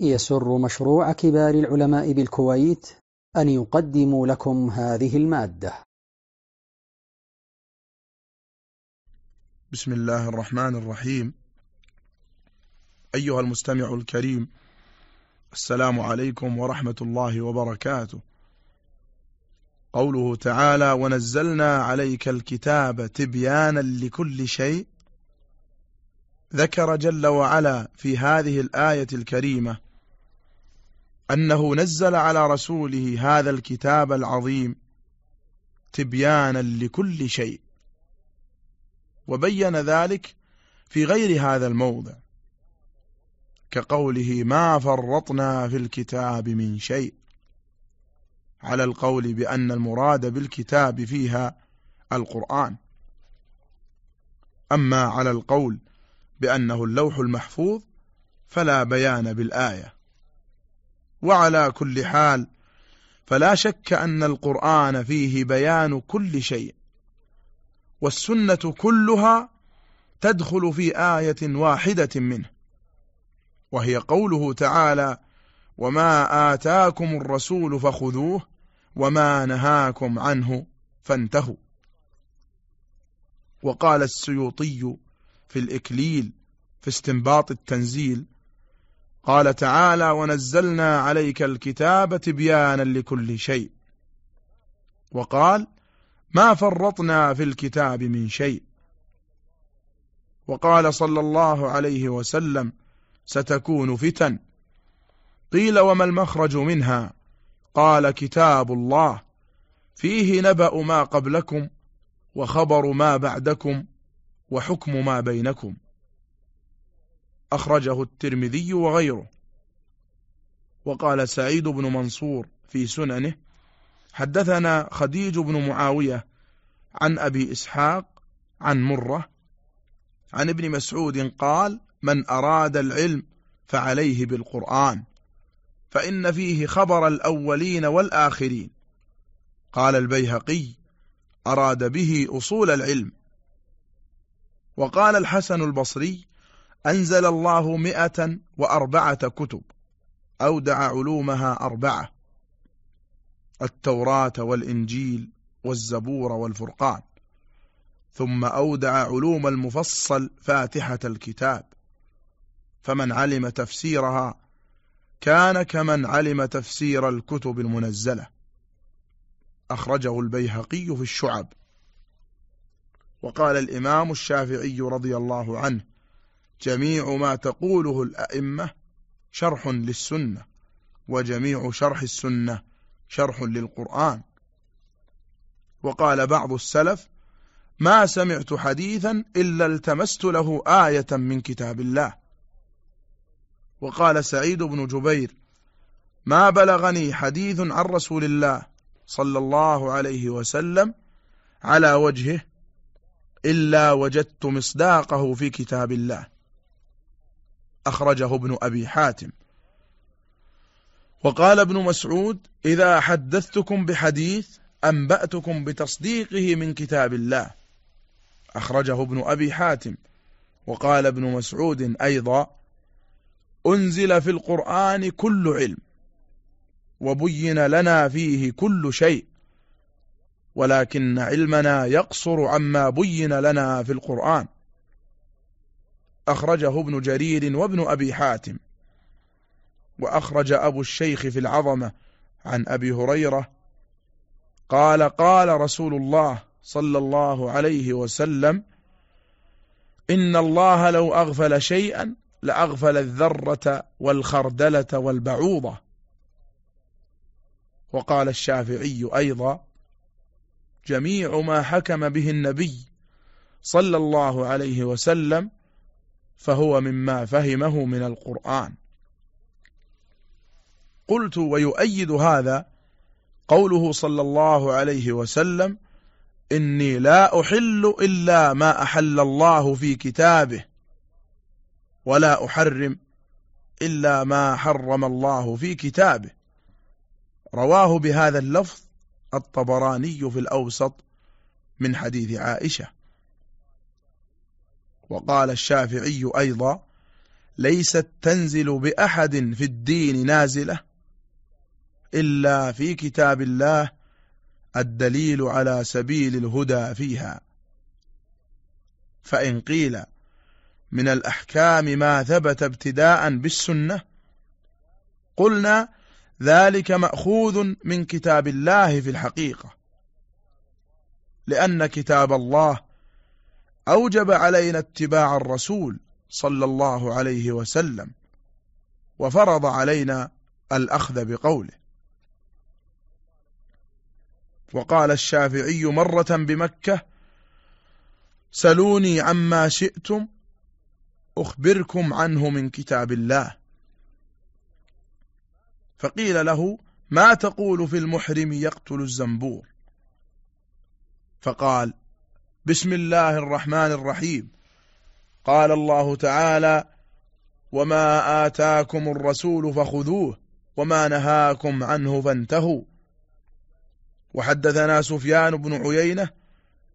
يسر مشروع كبار العلماء بالكويت أن يقدم لكم هذه المادة. بسم الله الرحمن الرحيم. أيها المستمع الكريم السلام عليكم ورحمة الله وبركاته. قوله تعالى ونزلنا عليك الكتاب تبيانا لكل شيء ذكر جل وعلا في هذه الآية الكريمة أنه نزل على رسوله هذا الكتاب العظيم تبيانا لكل شيء وبين ذلك في غير هذا الموضع كقوله ما فرطنا في الكتاب من شيء على القول بأن المراد بالكتاب فيها القرآن أما على القول بأنه اللوح المحفوظ فلا بيان بالآية. وعلى كل حال فلا شك أن القرآن فيه بيان كل شيء والسنة كلها تدخل في آية واحدة منه وهي قوله تعالى وما آتاكم الرسول فخذوه وما نهاكم عنه فانتهوا وقال السيوطي في الإكليل في استنباط التنزيل قال تعالى ونزلنا عليك الكتاب تبيانا لكل شيء. وقال ما فرطنا في الكتاب من شيء. وقال صلى الله عليه وسلم ستكون فتن. قيل وما المخرج منها؟ قال كتاب الله فيه نبأ ما قبلكم وخبر ما بعدكم وحكم ما بينكم. أخرجه الترمذي وغيره. وقال سعيد بن منصور في سننه حدثنا خديج بن معاوية عن أبي إسحاق عن مرة عن ابن مسعود قال من أراد العلم فعليه بالقرآن فإن فيه خبر الأولين والآخرين. قال البيهقي أراد به أصول العلم. وقال الحسن البصري أنزل الله مئة وأربعة كتب أودع علومها أربعة التوراة والإنجيل والزبور والفرقان ثم أودع علوم المفصل فاتحة الكتاب فمن علم تفسيرها كان كمن علم تفسير الكتب المنزلة. أخرجه البيهقي في الشعب. وقال الإمام الشافعي رضي الله عنه جميع ما تقوله الأئمة شرح للسنة وجميع شرح السنة شرح للقرآن. وقال بعض السلف ما سمعت حديثا إلا التمست له آية من كتاب الله. وقال سعيد بن جبير ما بلغني حديث عن رسول الله صلى الله عليه وسلم على وجهه إلا وجدت مصداقه في كتاب الله. أخرجه ابن أبي حاتم. وقال ابن مسعود إذا حدثتكم بحديث أنبأتكم بتصديقه من كتاب الله. أخرجه ابن أبي حاتم. وقال ابن مسعود أيضا أنزل في القرآن كل علم وبين لنا فيه كل شيء ولكن علمنا يقصر عما بين لنا في القرآن. أخرجه ابن جرير وابن أبي حاتم. وأخرج أبو الشيخ في العظمة عن أبي هريرة قال قال رسول الله صلى الله عليه وسلم إن الله لو أغفل شيئا لأغفل الذرة والخردلة والبعوضة. وقال الشافعي أيضا جميع ما حكم به النبي صلى الله عليه وسلم فهو مما فهمه من القرآن. قلت ويؤيد هذا قوله صلى الله عليه وسلم إني لا أحل إلا ما أحل الله في كتابه ولا أحرم إلا ما حرم الله في كتابه. رواه بهذا اللفظ الطبراني في الأوسط من حديث عائشة. وقال الشافعي أيضا ليست تنزل بأحد في الدين نازلة إلا في كتاب الله الدليل على سبيل الهدى فيها. فإن قيل من الأحكام ما ثبت ابتداء بالسنة قلنا ذلك مأخوذ من كتاب الله في الحقيقة لأن كتاب الله أوجب علينا اتباع الرسول صلى الله عليه وسلم وفرض علينا الأخذ بقوله. وقال الشافعي مرة بمكة سلوني عما شئتم أخبركم عنه من كتاب الله. فقيل له ما تقول في المحرم يقتل الزنبور؟ فقال بسم الله الرحمن الرحيم. قال الله تعالى وما آتاكم الرسول فخذوه وما نهاكم عنه فانتهوا. وحدثنا سفيان بن عيينة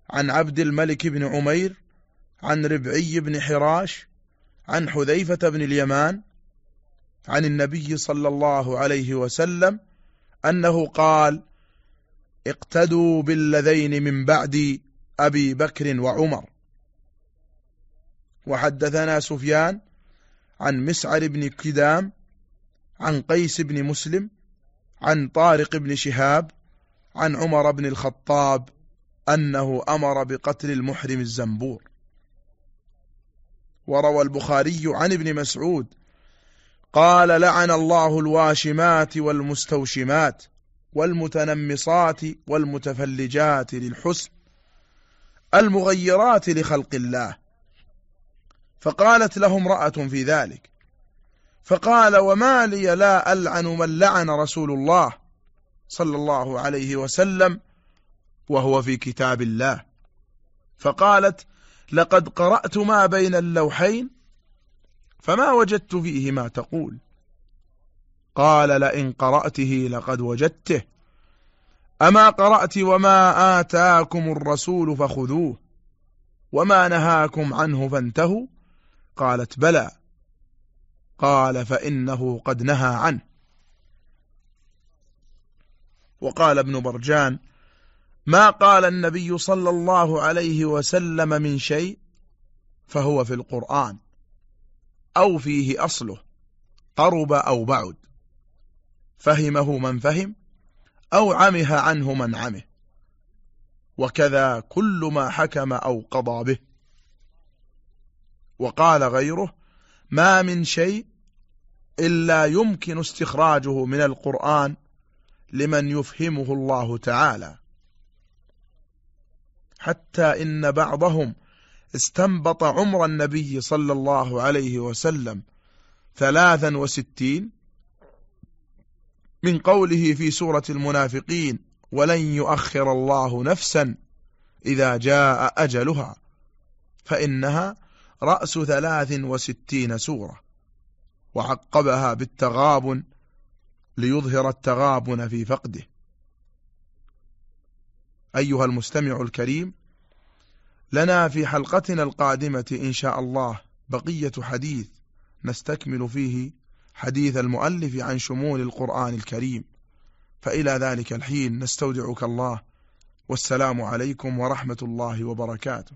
عن عبد الملك بن عمير عن ربعي بن حراش عن حذيفة بن اليمان عن النبي صلى الله عليه وسلم أنه قال اقتدوا بالذين من بعد أبي بكر وعمر. وحدثنا سفيان عن مسعر بن كدام عن قيس بن مسلم عن طارق بن شهاب عن عمر بن الخطاب أنه أمر بقتل المحرم الزنبور. وروى البخاري عن ابن مسعود قال لعن الله الواشمات والمستوشمات والمتنمصات والمتفلجات للحسن المغيرات لخلق الله. فقالت له امرأة في ذلك فقال وما لي لا ألعن من لعن رسول الله صلى الله عليه وسلم وهو في كتاب الله. فقالت لقد قرأت ما بين اللوحين فما وجدت فيه ما تقول. قال لئن قرأته لقد وجدته. أما قرأت وما آتاكم الرسول فخذوه وما نهاكم عنه فانتهوا قالت بلى قال فإنه قد نهى عنه وقال ابن برجان ما قال النبي صلى الله عليه وسلم من شيء فهو في القرآن أو فيه أصله قرب أو بعد فهمه من فهم أو عمه عنه من عمه. وكذا كل ما حكم أو قضى به. وقال غيره ما من شيء إلا يمكن استخراجه من القرآن لمن يفهمه الله تعالى. حتى إن بعضهم استنبط عمر النبي صلى الله عليه وسلم ثلاثا وستين من قوله في سورة المنافقين ولن يؤخر الله نفسا إذا جاء أجلها فإنها رأس ثلاث وستين سورة وعقبها بالتغابن ليظهر التغابن في فقده. أيها المستمع الكريم لنا في حلقتنا القادمة إن شاء الله بقية حديث نستكمل فيه حديث المؤلف عن شمول القرآن الكريم. فإلى ذلك الحين نستودعك الله. والسلام عليكم ورحمة الله وبركاته.